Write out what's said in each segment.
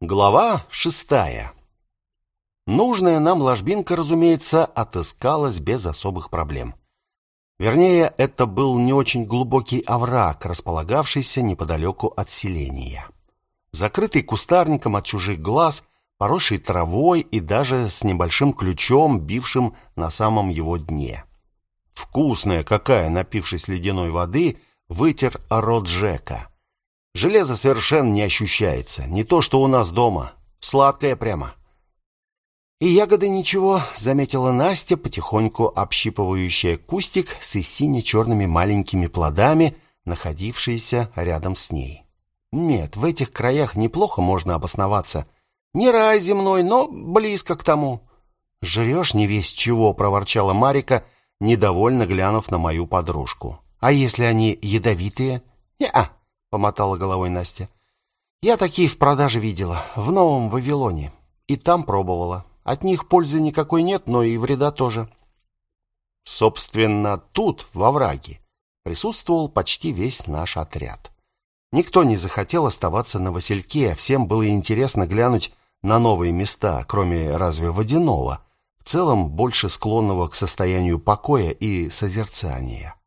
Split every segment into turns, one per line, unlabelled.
Глава шестая. Нужная нам ложбинка, разумеется, отыскалась без особых проблем. Вернее, это был не очень глубокий овраг, располагавшийся неподалеку от селения. Закрытый кустарником от чужих глаз, поросший травой и даже с небольшим ключом, бившим на самом его дне. Вкусная какая, напившись ледяной воды, вытер рот Джека. Железо совершенно не ощущается, не то что у нас дома. Сладкое прямо. И ягоды ничего, заметила Настя, потихоньку общипывающая кустик с сине-черными маленькими плодами, находившиеся рядом с ней. Нет, в этих краях неплохо можно обосноваться. Не рай земной, но близко к тому. Жрешь не весь чего, проворчала Марика, недовольно глянув на мою подружку. А если они ядовитые? Не-а, помотала головой Настя. Я такие в продаже видела в Новом Вавилоне и там пробовала. От них пользы никакой нет, но и вреда тоже. Собственно, тут, во враге, присутствовал почти весь наш отряд. Никто не захотел оставаться на Васильке, всем было интересно глянуть на новые места, кроме разве водяного, в целом больше склонного к состоянию покоя и созерцания.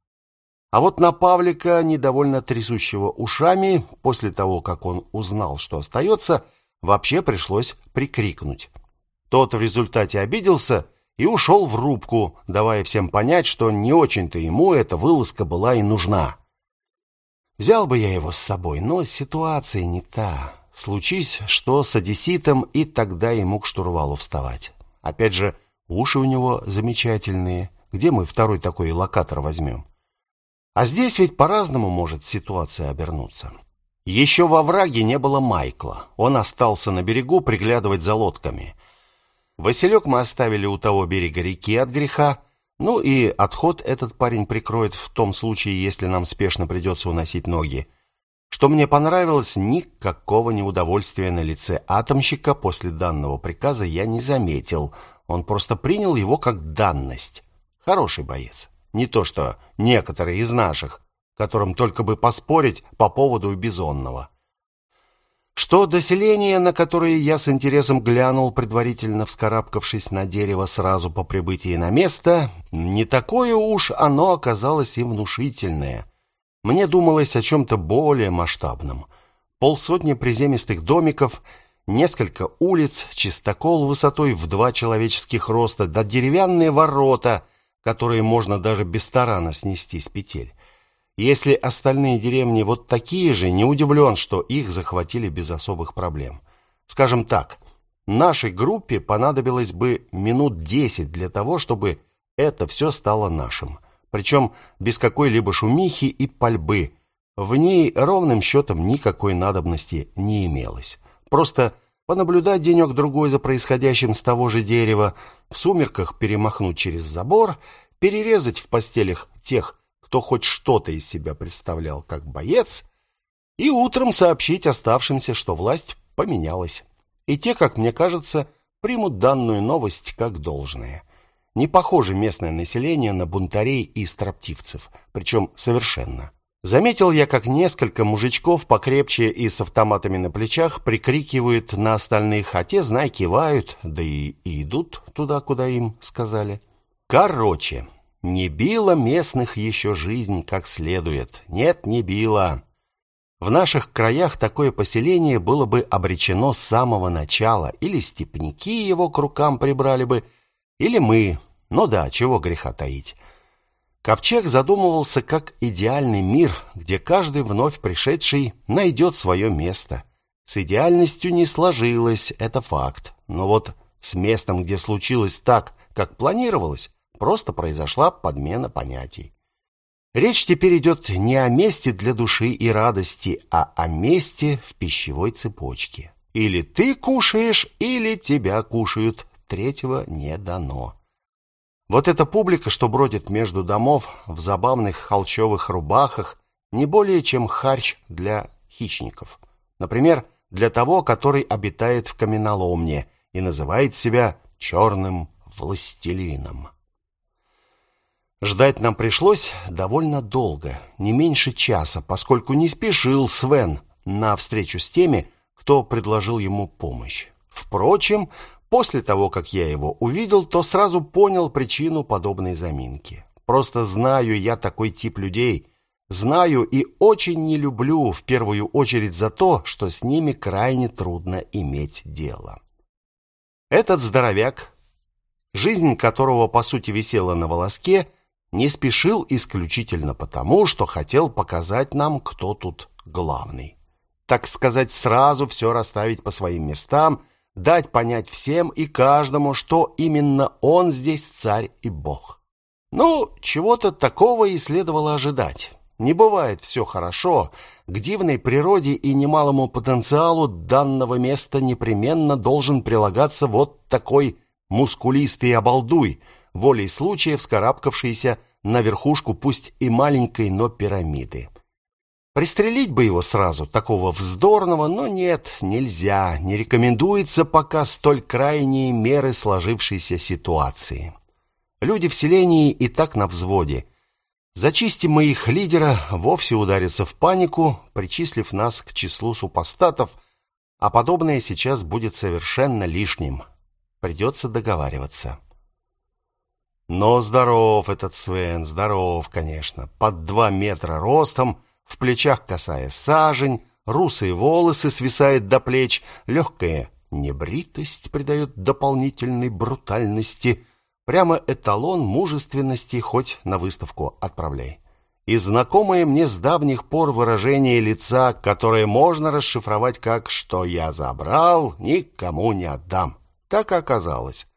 А вот на Павлика, недовольно трясущего ушами, после того, как он узнал, что остается, вообще пришлось прикрикнуть. Тот в результате обиделся и ушел в рубку, давая всем понять, что не очень-то ему эта вылазка была и нужна. Взял бы я его с собой, но ситуация не та. Случись, что с одесситом, и тогда ему к штурвалу вставать. Опять же, уши у него замечательные. Где мы второй такой локатор возьмем? А здесь ведь по-разному может ситуация обернуться. Еще во враге не было Майкла. Он остался на берегу приглядывать за лодками. Василек мы оставили у того берега реки от греха. Ну и отход этот парень прикроет в том случае, если нам спешно придется уносить ноги. Что мне понравилось, никакого неудовольствия на лице атомщика после данного приказа я не заметил. Он просто принял его как данность. Хороший боец. Не то что некоторые из наших, которым только бы поспорить по поводу бизонного. Что до селения, на которое я с интересом глянул, предварительно вскарабкавшись на дерево сразу по прибытии на место, не такое уж оно оказалось и внушительное. Мне думалось о чем-то более масштабном. Полсотни приземистых домиков, несколько улиц, чистокол высотой в два человеческих роста, да деревянные ворота, которые можно даже без тарана снести с петель. Если остальные деревни вот такие же, не удивлен, что их захватили без особых проблем. Скажем так, нашей группе понадобилось бы минут десять для того, чтобы это все стало нашим. Причем без какой-либо шумихи и пальбы. В ней ровным счетом никакой надобности не имелось. Просто понаблюдать денек-другой за происходящим с того же дерева, в сумерках перемахнуть через забор, перерезать в постелях тех, кто хоть что-то из себя представлял как боец, и утром сообщить оставшимся, что власть поменялась. И те, как мне кажется, примут данную новость как должное. Не похоже местное население на бунтарей и строптивцев, причем совершенно. Заметил я, как несколько мужичков покрепче и с автоматами на плечах прикрикивают на остальных, а те, знай, кивают, да и, и идут туда, куда им сказали. Короче, не била местных еще жизнь как следует. Нет, не била. В наших краях такое поселение было бы обречено с самого начала. Или степняки его к рукам прибрали бы, или мы. Ну да, чего греха таить. Ковчег задумывался как идеальный мир, где каждый вновь пришедший найдет свое место. С идеальностью не сложилось, это факт. Но вот с местом, где случилось так, как планировалось, Просто произошла подмена понятий. Речь теперь идет не о месте для души и радости, а о месте в пищевой цепочке. Или ты кушаешь, или тебя кушают. Третьего не дано. Вот эта публика, что бродит между домов в забавных холчевых рубахах, не более чем харч для хищников. Например, для того, который обитает в каменоломне и называет себя черным властелином. Ждать нам пришлось довольно долго, не меньше часа, поскольку не спешил Свен на встречу с теми, кто предложил ему помощь. Впрочем, после того, как я его увидел, то сразу понял причину подобной заминки. Просто знаю я такой тип людей. Знаю и очень не люблю, в первую очередь за то, что с ними крайне трудно иметь дело. Этот здоровяк, жизнь которого по сути висела на волоске, не спешил исключительно потому, что хотел показать нам, кто тут главный. Так сказать, сразу все расставить по своим местам, дать понять всем и каждому, что именно он здесь царь и бог. Ну, чего-то такого и следовало ожидать. Не бывает все хорошо. К дивной природе и немалому потенциалу данного места непременно должен прилагаться вот такой мускулистый обалдуй, волей случая вскарабкавшийся на верхушку пусть и маленькой, но пирамиды. Пристрелить бы его сразу, такого вздорного, но нет, нельзя, не рекомендуется пока столь крайние меры сложившейся ситуации. Люди в селении и так на взводе. Зачистим мы их лидера, вовсе ударится в панику, причислив нас к числу супостатов, а подобное сейчас будет совершенно лишним. Придется договариваться. Но здоров этот Свен, здоров, конечно. Под два метра ростом, в плечах косая сажень, русые волосы свисают до плеч, легкая небритость придает дополнительной брутальности. Прямо эталон мужественности хоть на выставку отправляй. И знакомое мне с давних пор выражение лица, которое можно расшифровать как «что я забрал, никому не отдам». Так и оказалось.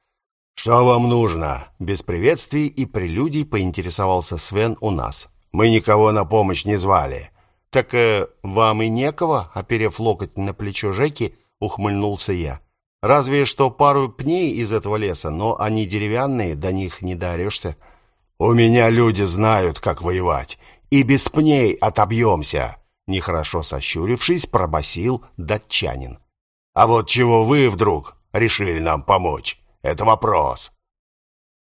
«Что вам нужно?» Без приветствий и прелюдий поинтересовался Свен у нас. «Мы никого на помощь не звали». «Так э, вам и некого?» Оперев локоть на плечо Жеки, ухмыльнулся я. «Разве что пару пней из этого леса, но они деревянные, до них не дорешься». «У меня люди знают, как воевать, и без пней отобьемся», нехорошо сощурившись, пробасил датчанин. «А вот чего вы вдруг решили нам помочь?» Это вопрос.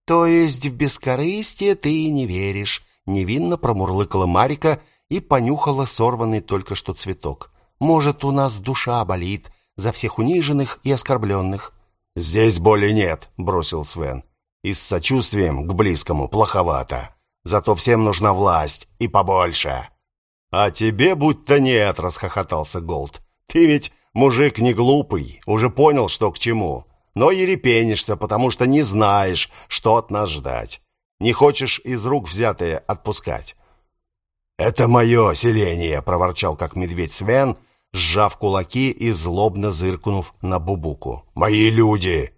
То есть в бескорыстие ты не веришь, невинно промурлыкала Марика и понюхала сорванный только что цветок. Может, у нас душа болит за всех униженных и оскорбленных?» Здесь боли нет, бросил Свен. И с сочувствием к близкому плоховато. Зато всем нужна власть и побольше. А тебе будто нет, расхохотался Голд. Ты ведь мужик не глупый, уже понял, что к чему но ерепенишься, потому что не знаешь, что от нас ждать. Не хочешь из рук взятое отпускать. «Это мое селение», — проворчал как медведь Свен, сжав кулаки и злобно зыркнув на Бубуку. «Мои люди!»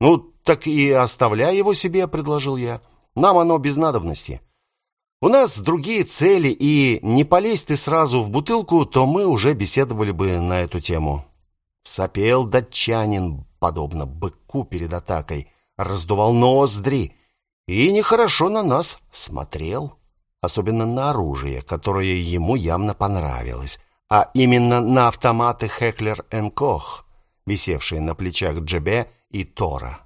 «Ну, так и оставляй его себе», — предложил я. «Нам оно без надобности. У нас другие цели, и не полезь ты сразу в бутылку, то мы уже беседовали бы на эту тему». Сопел датчанин, подобно быку перед атакой, раздувал ноздри и нехорошо на нас смотрел, особенно на оружие, которое ему явно понравилось, а именно на автоматы Хеклер Кох, висевшие на плечах Джебе и Тора.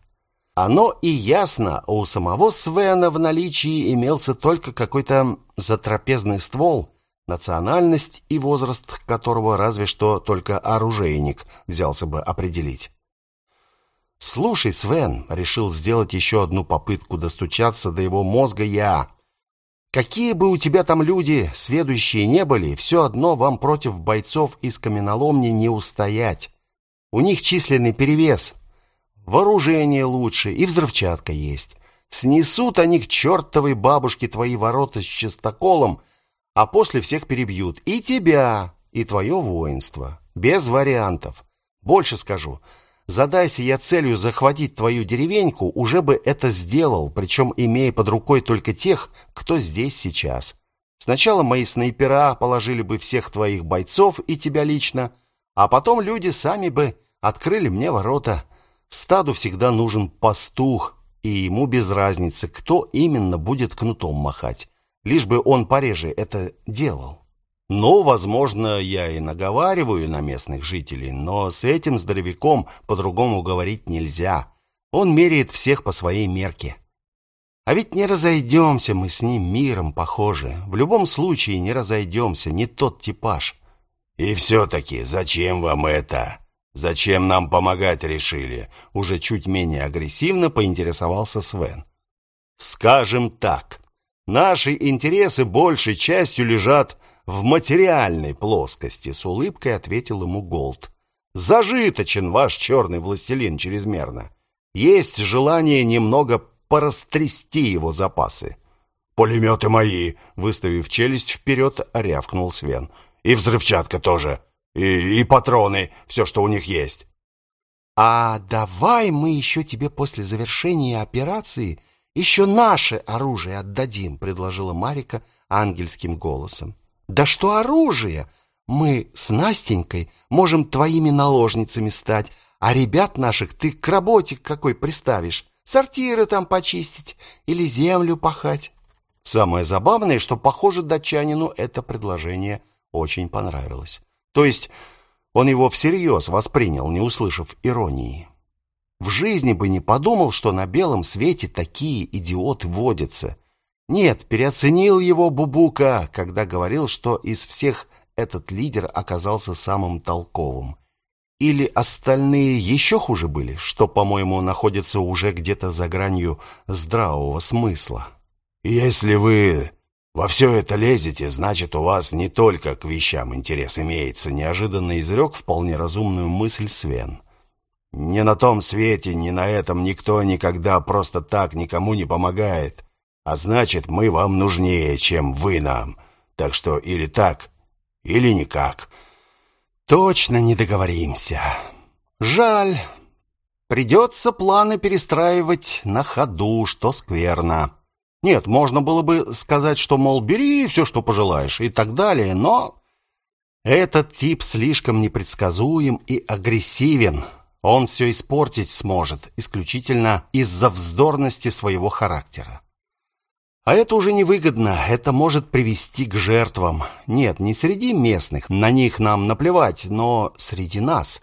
Оно и ясно, у самого Свена в наличии имелся только какой-то затрапезный ствол, национальность и возраст которого разве что только оружейник взялся бы определить. «Слушай, Свен», — решил сделать еще одну попытку достучаться до его мозга я. «Какие бы у тебя там люди, сведущие не были, все одно вам против бойцов из каменоломни не устоять. У них численный перевес, вооружение лучше и взрывчатка есть. Снесут они к чертовой бабушке твои ворота с частоколом, а после всех перебьют. И тебя, и твое воинство. Без вариантов. Больше скажу». Задайся я целью захватить твою деревеньку, уже бы это сделал, причем имея под рукой только тех, кто здесь сейчас. Сначала мои снайпера положили бы всех твоих бойцов и тебя лично, а потом люди сами бы открыли мне ворота. Стаду всегда нужен пастух, и ему без разницы, кто именно будет кнутом махать, лишь бы он пореже это делал. Ну, возможно, я и наговариваю на местных жителей, но с этим здоровяком по-другому говорить нельзя. Он меряет всех по своей мерке. А ведь не разойдемся мы с ним миром, похоже. В любом случае не разойдемся, не тот типаж.
«И все-таки зачем вам это? Зачем нам помогать решили?» Уже чуть менее агрессивно поинтересовался Свен.
«Скажем так, наши интересы большей частью лежат в материальной плоскости», с улыбкой ответил ему Голд. «Зажиточен ваш черный властелин чрезмерно. Есть желание немного порастрясти его запасы».
«Пулеметы мои!» — выставив челюсть вперед, рявкнул Свен. И взрывчатка тоже. И, и патроны, все, что у них есть.
А давай мы еще тебе после завершения операции еще наше оружие отдадим, предложила Марика ангельским голосом. Да что оружие? Мы с Настенькой можем твоими наложницами стать, а ребят наших ты к работе какой приставишь? Сортиры там почистить или землю пахать? Самое забавное, что, похоже, датчанину это предложение очень понравилось. То есть он его всерьез воспринял, не услышав иронии. В жизни бы не подумал, что на белом свете такие идиоты водятся. Нет, переоценил его Бубука, когда говорил, что из всех этот лидер оказался самым толковым. Или остальные еще хуже были, что, по-моему, находятся уже где-то за гранью здравого смысла.
«Если вы во все это лезете, значит, у вас не только к вещам интерес имеется, неожиданно изрек вполне разумную мысль Свен. Не на том свете, ни на этом никто никогда просто так никому не помогает. А значит, мы вам нужнее, чем вы нам. Так что или так, или никак.
Точно не договоримся. Жаль. Придется планы перестраивать на ходу, что скверно. Нет, можно было бы сказать, что, мол, бери все, что пожелаешь, и так далее, но... Этот тип слишком непредсказуем и агрессивен. Он все испортить сможет, исключительно из-за вздорности своего характера. А это уже невыгодно, это может привести к жертвам. Нет, не среди местных, на них нам наплевать, но среди нас.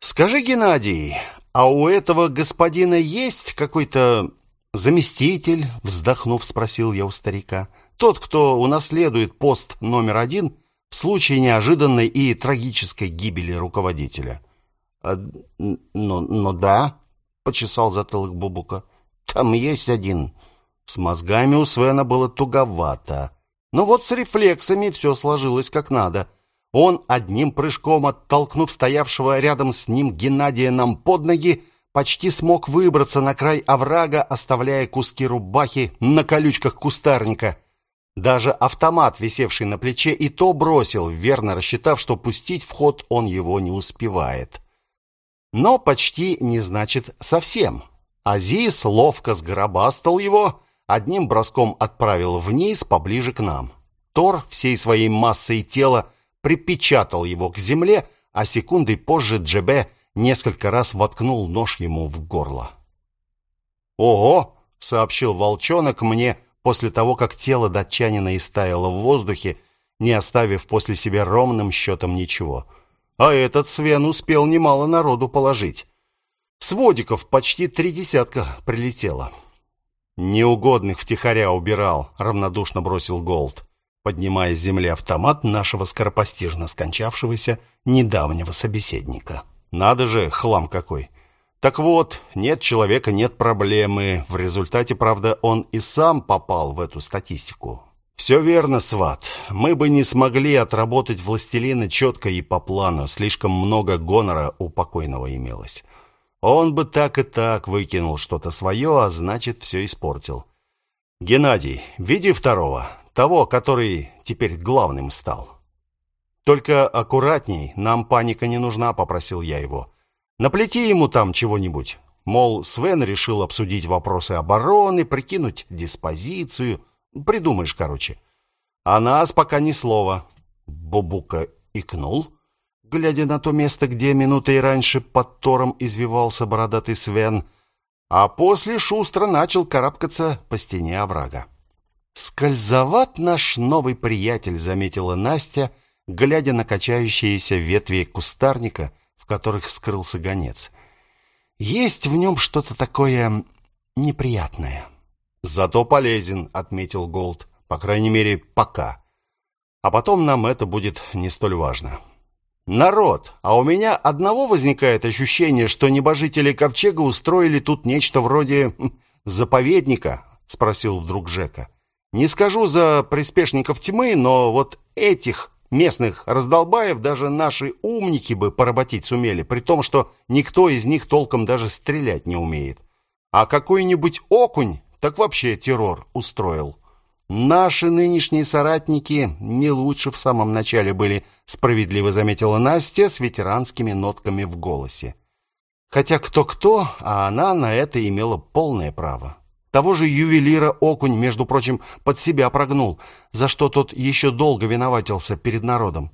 Скажи, Геннадий, а у этого господина есть какой-то «Заместитель?» — вздохнув, спросил я у старика. «Тот, кто унаследует пост номер один в случае неожиданной и трагической гибели руководителя».
«Ну, ну да», — почесал затылок Бубука. «Там есть один».
С мозгами у Свена было туговато. Но вот с рефлексами все сложилось как надо. Он одним прыжком, оттолкнув стоявшего рядом с ним Геннадия нам под ноги, почти смог выбраться на край оврага, оставляя куски рубахи на колючках кустарника. Даже автомат, висевший на плече, и то бросил, верно рассчитав, что пустить в ход он его не успевает. Но почти не значит совсем. Азиз ловко сгробастал его, одним броском отправил вниз, поближе к нам. Тор всей своей массой тела припечатал его к земле, а секундой позже Джебе несколько раз воткнул нож ему в горло. «Ого!» — сообщил волчонок мне после того, как тело датчанина истаяло в воздухе, не оставив после себя ровным счетом ничего. А этот Свен успел немало народу положить. С водиков почти три десятка прилетело. «Неугодных втихаря убирал», — равнодушно бросил Голд, поднимая с земли автомат нашего скоропостижно скончавшегося недавнего собеседника. Надо же, хлам какой. Так вот, нет человека, нет проблемы. В результате, правда, он и сам попал в эту статистику. Все верно, сват. Мы бы не смогли отработать властелина четко и по плану. Слишком много гонора у покойного имелось. Он бы так и так выкинул что-то свое, а значит, все испортил. Геннадий, види второго, того, который теперь главным стал. Только аккуратней, нам паника не нужна, попросил я его. Наплети ему там чего-нибудь. Мол, Свен решил обсудить вопросы обороны, прикинуть диспозицию. Придумаешь, короче. А нас пока ни слова. Бубука икнул, глядя на то место, где минутой раньше под тором извивался бородатый Свен, а после шустро начал карабкаться по стене оврага. «Скользоват наш новый приятель», — заметила Настя, — глядя на качающиеся ветви кустарника, в которых скрылся гонец. Есть в нем что-то такое неприятное. Зато полезен, отметил Голд, по крайней мере, пока. А потом нам это будет не столь важно. Народ, а у меня одного возникает ощущение, что небожители Ковчега устроили тут нечто вроде хм, заповедника, спросил вдруг Жека. Не скажу за приспешников тьмы, но вот этих местных раздолбаев даже наши умники бы поработить сумели, при том, что никто из них толком даже стрелять не умеет. А какой-нибудь окунь так вообще террор устроил. Наши нынешние соратники не лучше в самом начале были, справедливо заметила Настя с ветеранскими нотками в голосе. Хотя кто-кто, а она на это имела полное право. Того же ювелира Окунь, между прочим, под себя прогнул, за что тот еще долго виноватился перед народом.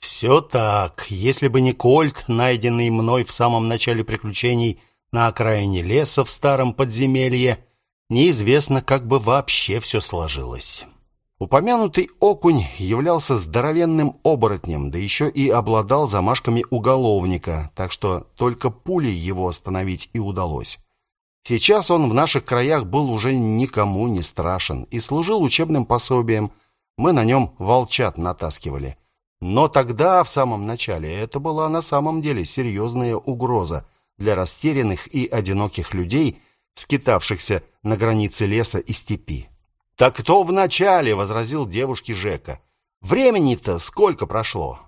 Все так. Если бы не кольт, найденный мной в самом начале приключений на окраине леса в старом подземелье, неизвестно, как бы вообще все сложилось. Упомянутый окунь являлся здоровенным оборотнем, да еще и обладал замашками уголовника, так что только пулей его остановить и удалось. Сейчас он в наших краях был уже никому не страшен и служил учебным пособием. Мы на нем волчат натаскивали. Но тогда, в самом начале, это была на самом деле серьезная угроза для растерянных и одиноких людей, скитавшихся на границе леса и степи. «Так кто в начале?» — возразил девушке Жека. «Времени-то сколько прошло?»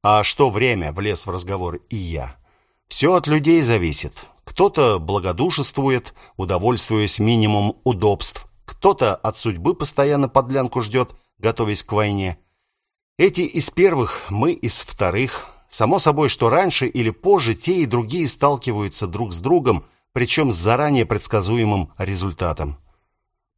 «А что время?» — влез в разговор и я. «Все от людей зависит. Кто-то благодушествует, удовольствуясь минимум удобств. Кто-то от судьбы постоянно подлянку ждет, готовясь к войне. Эти из первых, мы из вторых. Само собой, что раньше или позже те и другие сталкиваются друг с другом, причем с заранее предсказуемым результатом.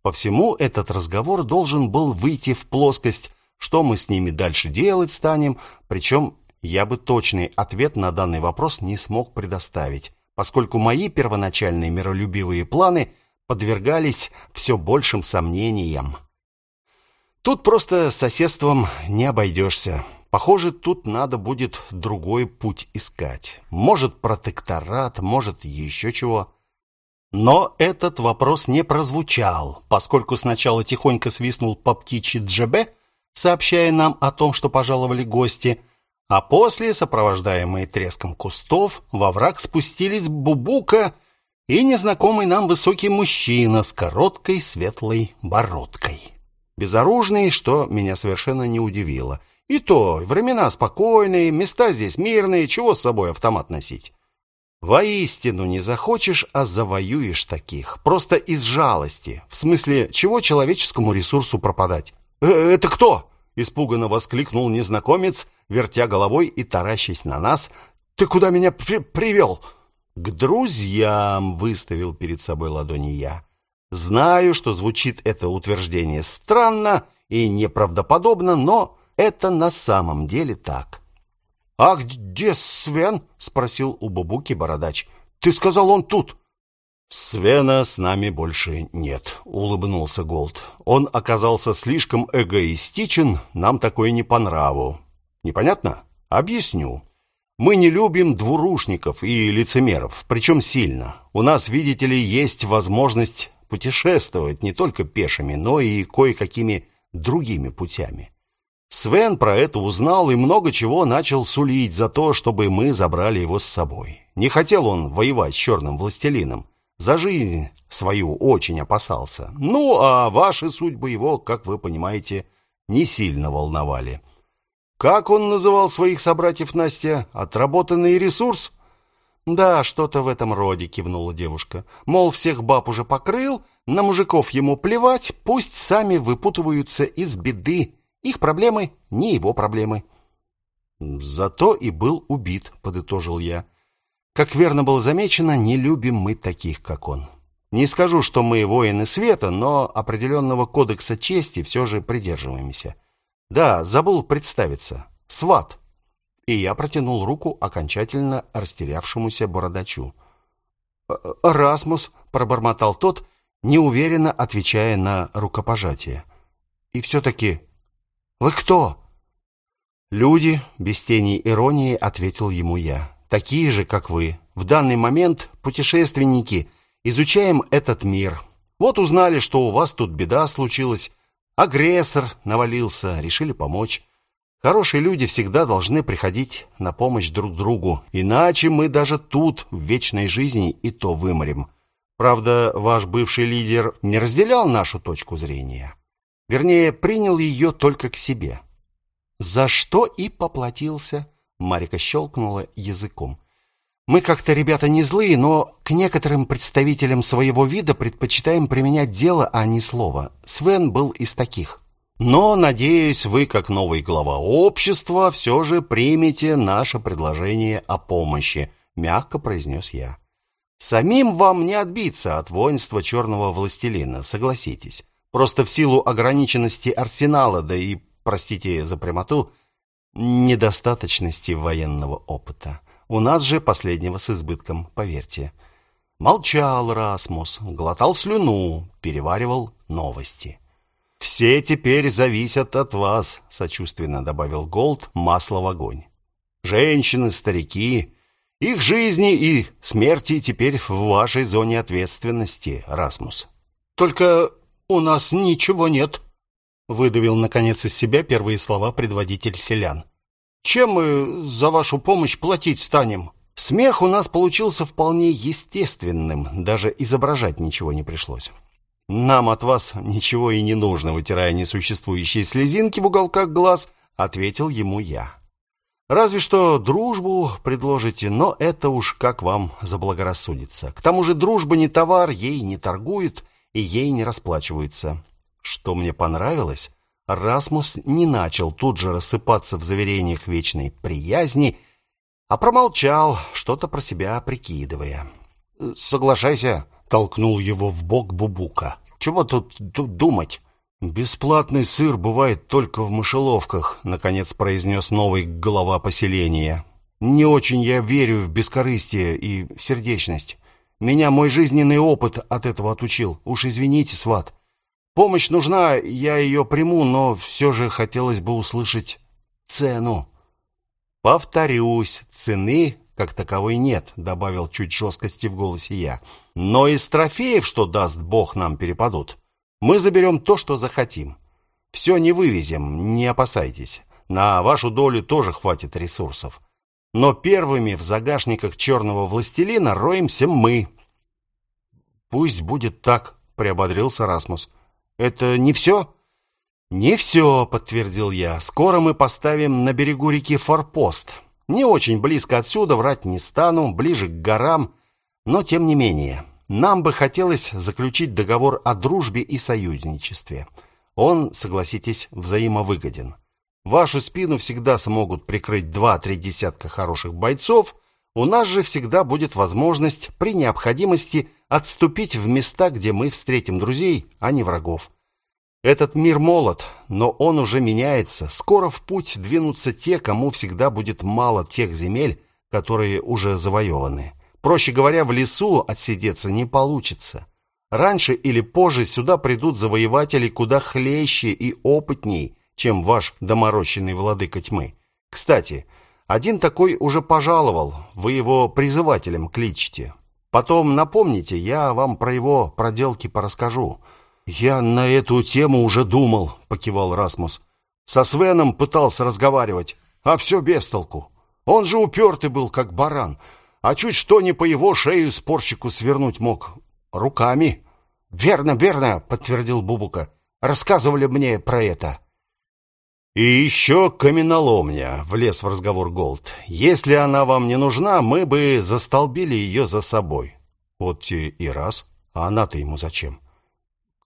По всему этот разговор должен был выйти в плоскость, что мы с ними дальше делать станем, причем я бы точный ответ на данный вопрос не смог предоставить поскольку мои первоначальные миролюбивые планы подвергались все большим сомнениям. Тут просто соседством не обойдешься. Похоже, тут надо будет другой путь искать. Может, протекторат, может, еще чего. Но этот вопрос не прозвучал, поскольку сначала тихонько свистнул по птичьи Джебе, сообщая нам о том, что пожаловали гости – а после, сопровождаемые треском кустов, во враг спустились Бубука и незнакомый нам высокий мужчина с короткой светлой бородкой. Безоружный, что меня совершенно не удивило. И то, времена спокойные, места здесь мирные, чего с собой автомат носить? Воистину не захочешь, а завоюешь таких. Просто из жалости. В смысле, чего человеческому ресурсу пропадать? «Э, «Это кто?» — испуганно воскликнул незнакомец, вертя головой и таращась на нас. «Ты куда меня при привел?» «К друзьям!» — выставил перед собой ладони я. «Знаю, что звучит это утверждение странно и неправдоподобно, но это на самом деле так». «А где Свен?» — спросил у Бубуки бородач. «Ты сказал, он тут». «Свена с нами больше нет», — улыбнулся Голд. «Он оказался слишком эгоистичен, нам такое не по нраву. Непонятно? Объясню. Мы не любим двурушников и лицемеров, причем сильно. У нас, видите ли, есть возможность путешествовать не только пешими, но и кое-какими другими путями. Свен про это узнал и много чего начал сулить за то, чтобы мы забрали его с собой. Не хотел он воевать с черным властелином. За жизнь свою очень опасался. Ну, а ваши судьбы его, как вы понимаете, не сильно волновали. Как он называл своих собратьев Настя? Отработанный ресурс? Да, что-то в этом роде, кивнула девушка. Мол, всех баб уже покрыл, на мужиков ему плевать, пусть сами выпутываются из беды. Их проблемы не его проблемы. Зато и был убит, подытожил я. Как верно было замечено, не любим мы таких, как он. Не скажу, что мы воины света, но определенного кодекса чести все же придерживаемся. Да, забыл представиться. Сват. И я протянул руку окончательно растерявшемуся бородачу. «Э, «Расмус», — пробормотал тот, неуверенно отвечая на рукопожатие. «И все-таки... Вы кто?» «Люди», — без тени иронии ответил ему я такие же, как вы. В данный момент путешественники изучаем этот мир. Вот узнали, что у вас тут беда случилась. Агрессор навалился, решили помочь. Хорошие люди всегда должны приходить на помощь друг другу, иначе мы даже тут, в вечной жизни, и то вымрем. Правда, ваш бывший лидер не разделял нашу точку зрения. Вернее, принял ее только к себе. За что и поплатился. Марика щелкнула языком. Мы как-то, ребята, не злые, но к некоторым представителям своего вида предпочитаем применять дело, а не слово. Свен был из таких. Но, надеюсь, вы, как новый глава общества, все же примете наше предложение о помощи, мягко произнес я. Самим вам не отбиться от воинства черного властелина, согласитесь. Просто в силу ограниченности арсенала, да и, простите за прямоту, недостаточности военного опыта. У нас же последнего с избытком, поверьте. Молчал Расмус, глотал слюну, переваривал новости. Все теперь зависят от вас, сочувственно добавил Голд масло в огонь. Женщины, старики, их жизни и смерти теперь в вашей зоне ответственности, Расмус.
Только у нас ничего нет, выдавил наконец из себя первые слова предводитель селян. Чем мы за вашу помощь платить станем?
Смех у нас получился вполне естественным, даже изображать ничего не пришлось. Нам от вас ничего и не нужно, вытирая несуществующие слезинки в уголках глаз, ответил ему я. Разве что дружбу предложите, но это уж как вам заблагорассудится. К тому же дружба не товар, ей не торгуют и ей не расплачиваются. Что мне понравилось, Расмус не начал тут же рассыпаться в заверениях вечной приязни, а промолчал, что-то про себя прикидывая.
«Соглашайся», — толкнул его в бок Бубука. «Чего тут, тут думать?»
«Бесплатный сыр бывает только в мышеловках», — наконец произнес новый глава поселения. «Не очень я верю в бескорыстие и сердечность. Меня мой жизненный опыт от этого отучил. Уж извините, сват. Помощь нужна, я ее приму, но все же хотелось бы услышать цену. Повторюсь, цены как таковой нет, добавил чуть жесткости в голосе я. Но из трофеев, что даст Бог нам перепадут, мы заберем то, что захотим. Все не вывезем, не опасайтесь. На вашу долю тоже хватит ресурсов. Но первыми в загашниках черного властелина роемся мы. Пусть будет так, приободрился Расмус. Это не все?» «Не все», — подтвердил я. «Скоро мы поставим на берегу реки форпост. Не очень близко отсюда, врать не стану, ближе к горам, но тем не менее. Нам бы хотелось заключить договор о дружбе и союзничестве. Он, согласитесь, взаимовыгоден. Вашу спину всегда смогут прикрыть два-три десятка хороших бойцов, у нас же всегда будет возможность при необходимости отступить в места, где мы встретим друзей, а не врагов. Этот мир молод, но он уже меняется. Скоро в путь двинутся те, кому всегда будет мало тех земель, которые уже завоеваны. Проще говоря, в лесу отсидеться не получится. Раньше или позже сюда придут завоеватели куда хлеще и опытней, чем ваш доморощенный владыка тьмы. Кстати, один такой уже пожаловал, вы его призывателем кличете. Потом напомните, я вам про его проделки порасскажу. Я на эту тему уже думал, покивал Расмус. Со Свеном пытался разговаривать, а все без толку. Он же упертый был, как баран, а чуть что не по его шею спорщику свернуть мог. Руками.
Верно, верно, подтвердил Бубука. Рассказывали мне про это.
И еще каменоломня, влез в разговор Голд. Если она вам не нужна, мы бы застолбили ее за собой. Вот те и раз. А она-то ему зачем?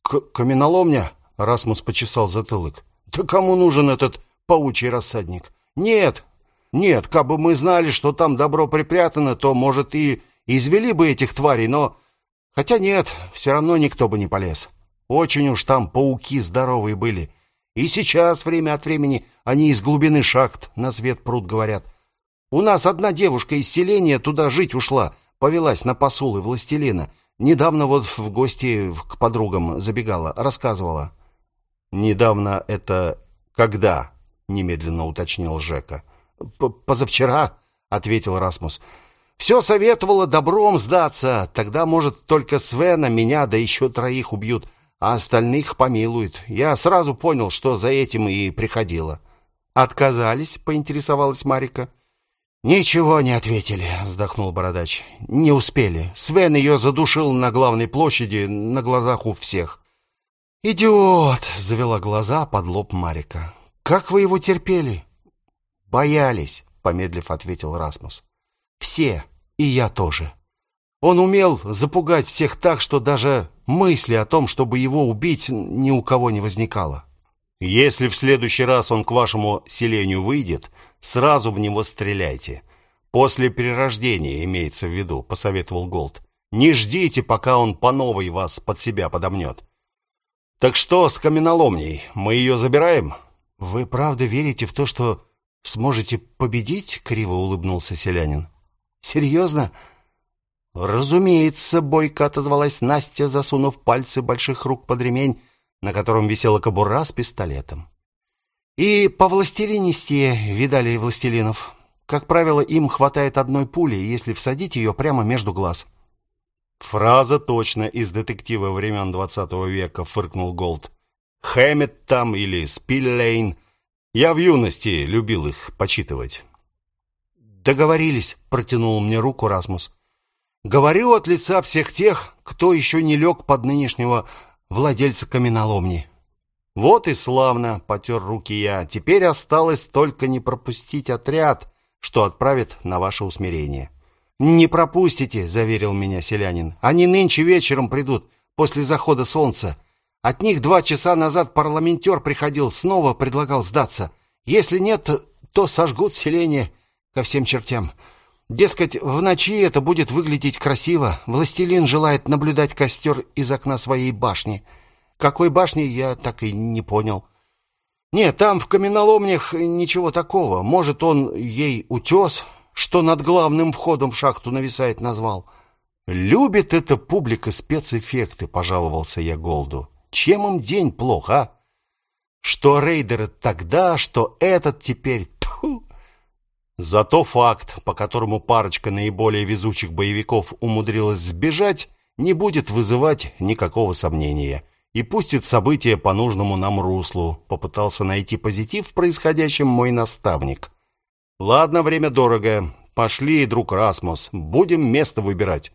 К каменоломня? Расмус почесал затылок. Да кому нужен этот паучий рассадник? Нет, нет, как бы мы знали, что там добро припрятано, то, может, и извели бы этих тварей, но... Хотя нет, все равно никто бы не полез. Очень уж там пауки здоровые были. И сейчас время от времени они из глубины шахт на свет пруд говорят. У нас одна девушка из селения туда жить ушла, повелась на посулы властелина. Недавно вот в гости к подругам забегала, рассказывала.
Недавно это когда? немедленно уточнил Жека.
Позавчера, ответил Расмус. Все советовало добром сдаться. Тогда, может, только Свена, меня, да еще троих убьют. А остальных помилуют. Я сразу понял, что за этим и приходило.
Отказались, поинтересовалась Марика.
Ничего не ответили, вздохнул бородач. Не успели. Свен ее задушил на главной площади на глазах у всех.
Идиот, завела глаза под лоб Марика. Как вы его терпели?
Боялись, помедлив ответил Расмус. Все, и я тоже.
Он умел запугать всех так, что даже мысли о том, чтобы его убить, ни у кого не возникало. Если в следующий раз он к вашему селению выйдет, сразу в него стреляйте. После перерождения имеется в виду, посоветовал Голд. Не ждите, пока он по новой вас под себя подомнет. Так что с каменоломней? Мы ее забираем?
Вы правда верите в то, что сможете победить? Криво улыбнулся селянин. Серьезно?
Разумеется, бойко отозвалась Настя, засунув пальцы больших рук под ремень, на котором висела кобура с пистолетом. И по властелинисти видали властелинов. Как правило, им хватает одной пули, если всадить ее прямо между глаз. Фраза точно из детектива времен двадцатого века, фыркнул Голд. Хэммет там или Спиллейн. Я в юности любил их почитывать.
Договорились, протянул мне руку Расмус. Говорю от лица всех тех, кто еще не лег под нынешнего владельца каменоломни.
Вот и славно, потер руки я. Теперь осталось только не пропустить отряд, что отправит на ваше усмирение.
Не пропустите, заверил меня селянин. Они нынче вечером придут после захода солнца. От них два часа назад парламентер приходил, снова предлагал сдаться. Если нет, то сожгут селение ко всем чертям. Дескать, в ночи это будет выглядеть красиво. Властелин желает наблюдать костер из окна своей башни. Какой башни, я так и не понял. Нет, там в каменоломнях ничего такого. Может, он ей утес, что над главным входом в шахту нависает, назвал.
Любит эта публика спецэффекты, пожаловался я Голду. Чем им день плох, а? Что рейдеры тогда, что этот теперь. Зато факт, по которому парочка наиболее везучих боевиков умудрилась сбежать, не будет вызывать никакого сомнения и пустит события по нужному нам руслу. Попытался найти позитив в происходящем мой наставник. Ладно, время дорого. Пошли, друг Расмус, будем место выбирать.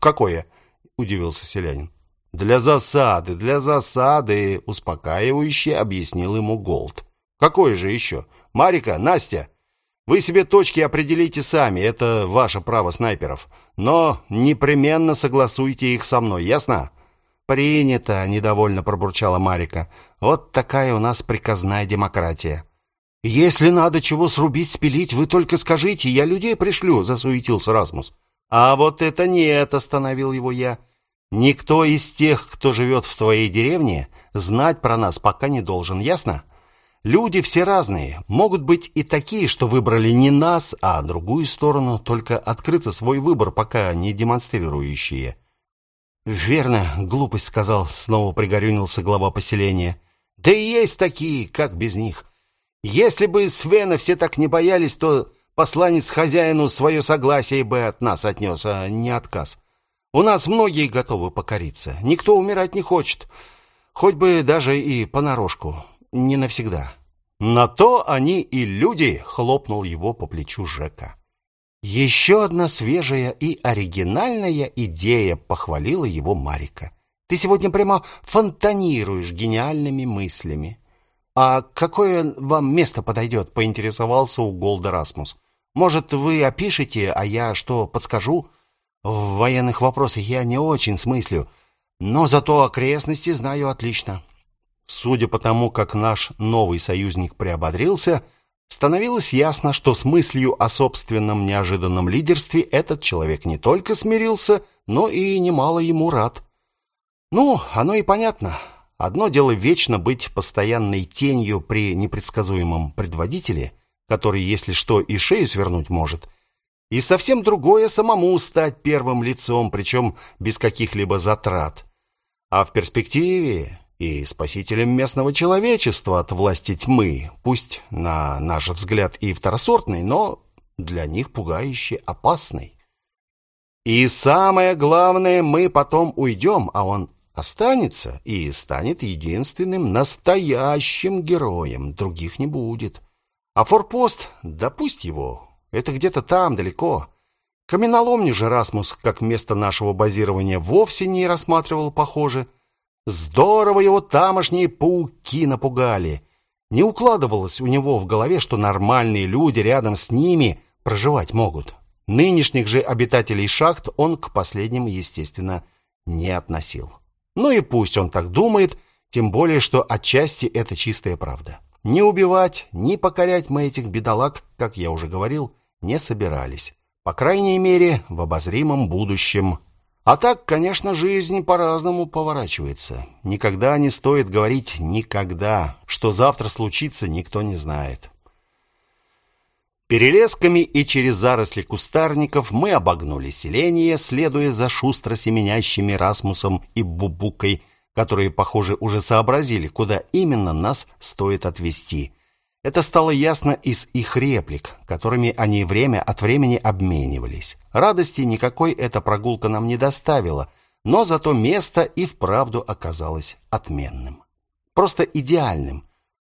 какое? удивился селянин. Для засады, для засады, успокаивающе объяснил ему Голд. Какое же еще? Марика, Настя, вы себе точки определите сами, это ваше право снайперов. Но непременно согласуйте их со мной, ясно?
Принято, недовольно пробурчала Марика. Вот такая у нас приказная демократия. Если надо чего срубить, спилить, вы только скажите, я людей пришлю, засуетился Расмус.
А вот это нет, остановил его я. Никто из тех, кто живет в твоей деревне, знать про нас пока не должен, ясно? Люди все разные. Могут быть и такие, что выбрали не нас, а другую сторону, только открыто свой выбор пока не демонстрирующие.
Верно, глупость сказал, снова пригорюнился глава поселения. Да и есть такие, как без них. Если бы Свена все так не боялись, то посланец хозяину свое согласие бы от нас отнес, а не отказ. У нас многие готовы покориться. Никто умирать не хочет, хоть бы даже и понарошку не навсегда.
На то они и люди, хлопнул его по плечу Жека.
Еще одна свежая и оригинальная идея, похвалила его Марика. Ты сегодня прямо фонтанируешь гениальными мыслями. А какое вам место подойдет?» — поинтересовался у Голда Расмус. Может, вы опишете, а я что подскажу? В военных вопросах я не очень смыслю, но зато окрестности знаю отлично.
Судя по тому, как наш новый союзник приободрился, становилось ясно, что с мыслью о собственном неожиданном лидерстве этот человек не только смирился, но и немало ему рад. Ну, оно и понятно. Одно дело вечно быть постоянной тенью при непредсказуемом предводителе, который, если что, и шею свернуть может, и совсем другое самому стать первым лицом, причем без каких-либо затрат. А в перспективе и спасителем местного человечества от власти тьмы, пусть на наш взгляд и второсортный, но для них пугающе опасный. И самое главное, мы потом уйдем, а он
Останется и станет единственным настоящим героем, других не будет. А форпост, да пусть его, это где-то там, далеко. Каменоломню же Расмус, как место нашего базирования, вовсе не рассматривал, похоже. Здорово его тамошние пауки напугали. Не укладывалось у него в голове, что нормальные люди рядом с ними проживать могут. Нынешних же обитателей шахт он к последним, естественно, не относил. Ну и пусть он так думает, тем более, что отчасти это чистая правда. Не убивать, не покорять мы этих бедолаг, как я уже говорил, не собирались. По крайней мере, в обозримом будущем. А так, конечно, жизнь по-разному поворачивается. Никогда не стоит говорить «никогда». Что завтра случится, никто не знает. Перелесками и через заросли кустарников мы обогнули селение, следуя за шустро семенящими Расмусом и Бубукой – которые, похоже, уже сообразили, куда именно нас стоит отвезти. Это стало ясно из их реплик, которыми они время от времени обменивались. Радости никакой эта прогулка нам не доставила, но зато место и вправду оказалось отменным. Просто идеальным.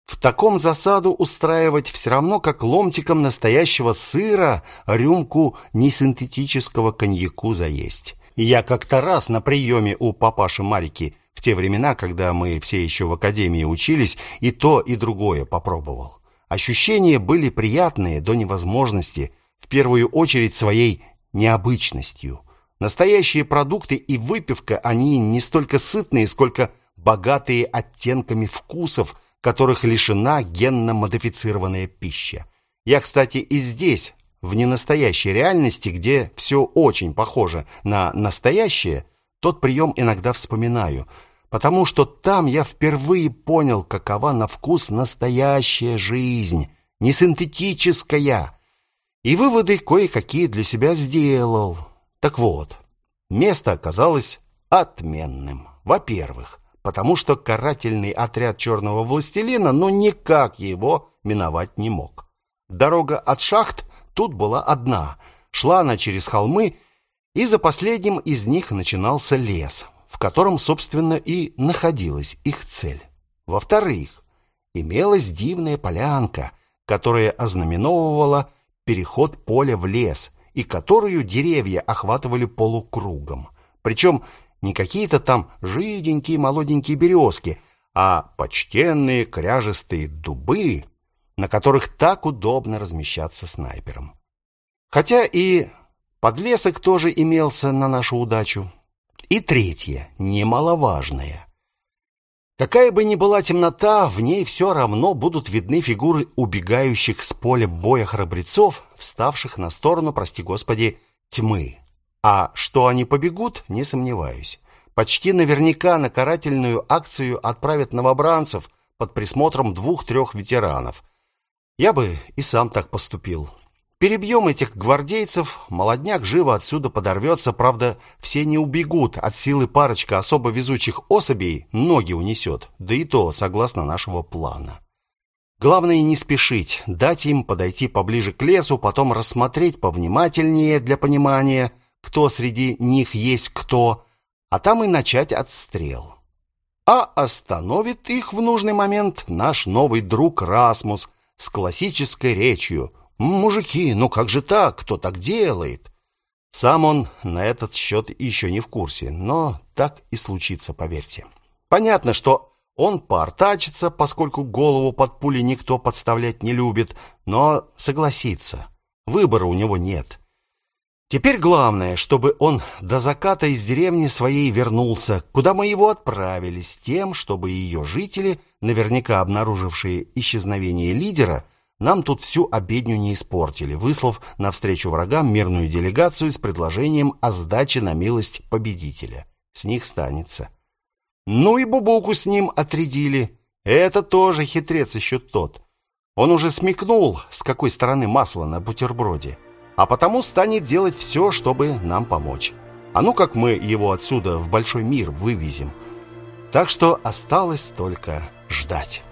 В таком засаду устраивать все равно, как ломтиком настоящего сыра рюмку несинтетического коньяку заесть. Я как-то раз на приеме у папаши Марики в те времена, когда мы все еще в академии учились, и то, и другое попробовал. Ощущения были приятные до невозможности, в первую очередь своей необычностью. Настоящие продукты и выпивка, они не столько сытные, сколько богатые оттенками вкусов, которых лишена генно-модифицированная пища. Я, кстати, и здесь, в ненастоящей реальности, где все очень похоже на настоящее, тот прием иногда вспоминаю – потому что там я впервые понял, какова на вкус настоящая жизнь, не синтетическая. И выводы кое-какие для себя сделал. Так вот, место оказалось отменным. Во-первых, потому что карательный отряд черного властелина ну никак его миновать не мог. Дорога от шахт тут была одна. Шла она через холмы, и за последним из них начинался лес, в котором, собственно, и находилась их цель. Во-вторых, имелась дивная полянка, которая ознаменовывала переход поля в лес и которую деревья охватывали полукругом. Причем не какие-то там жиденькие молоденькие березки, а почтенные кряжестые дубы, на которых так удобно размещаться снайпером. Хотя и подлесок тоже имелся на нашу удачу. И третье, немаловажное. Какая бы ни была темнота, в ней все равно будут видны фигуры убегающих с поля боя храбрецов, вставших на сторону, прости господи, тьмы. А что они побегут, не сомневаюсь. Почти наверняка на карательную акцию отправят новобранцев под присмотром двух-трех ветеранов. Я бы и сам так поступил. Перебьем этих гвардейцев, молодняк живо отсюда подорвется, правда, все не убегут, от силы парочка особо везучих особей ноги унесет, да и то согласно нашего плана. Главное не спешить, дать им подойти поближе к лесу, потом рассмотреть повнимательнее для понимания, кто среди них есть кто, а там и начать отстрел. А остановит их в нужный момент наш новый друг Расмус с классической речью – «Мужики, ну как же так? Кто так делает?» Сам он на этот счет еще не в курсе, но так и случится, поверьте. Понятно, что он поортачится, поскольку голову под пули никто подставлять не любит, но согласится. Выбора у него нет. Теперь главное, чтобы он до заката из деревни своей вернулся, куда мы его отправили, с тем, чтобы ее жители, наверняка обнаружившие исчезновение лидера, нам тут всю обедню не испортили, выслав навстречу врагам мирную делегацию с предложением о сдаче на милость победителя. С них станется. Ну и Бубуку с ним отрядили. Это тоже хитрец еще тот. Он уже смекнул, с какой стороны масло на бутерброде, а потому станет делать все, чтобы нам помочь. А ну как мы его отсюда в большой мир вывезем. Так что осталось только ждать».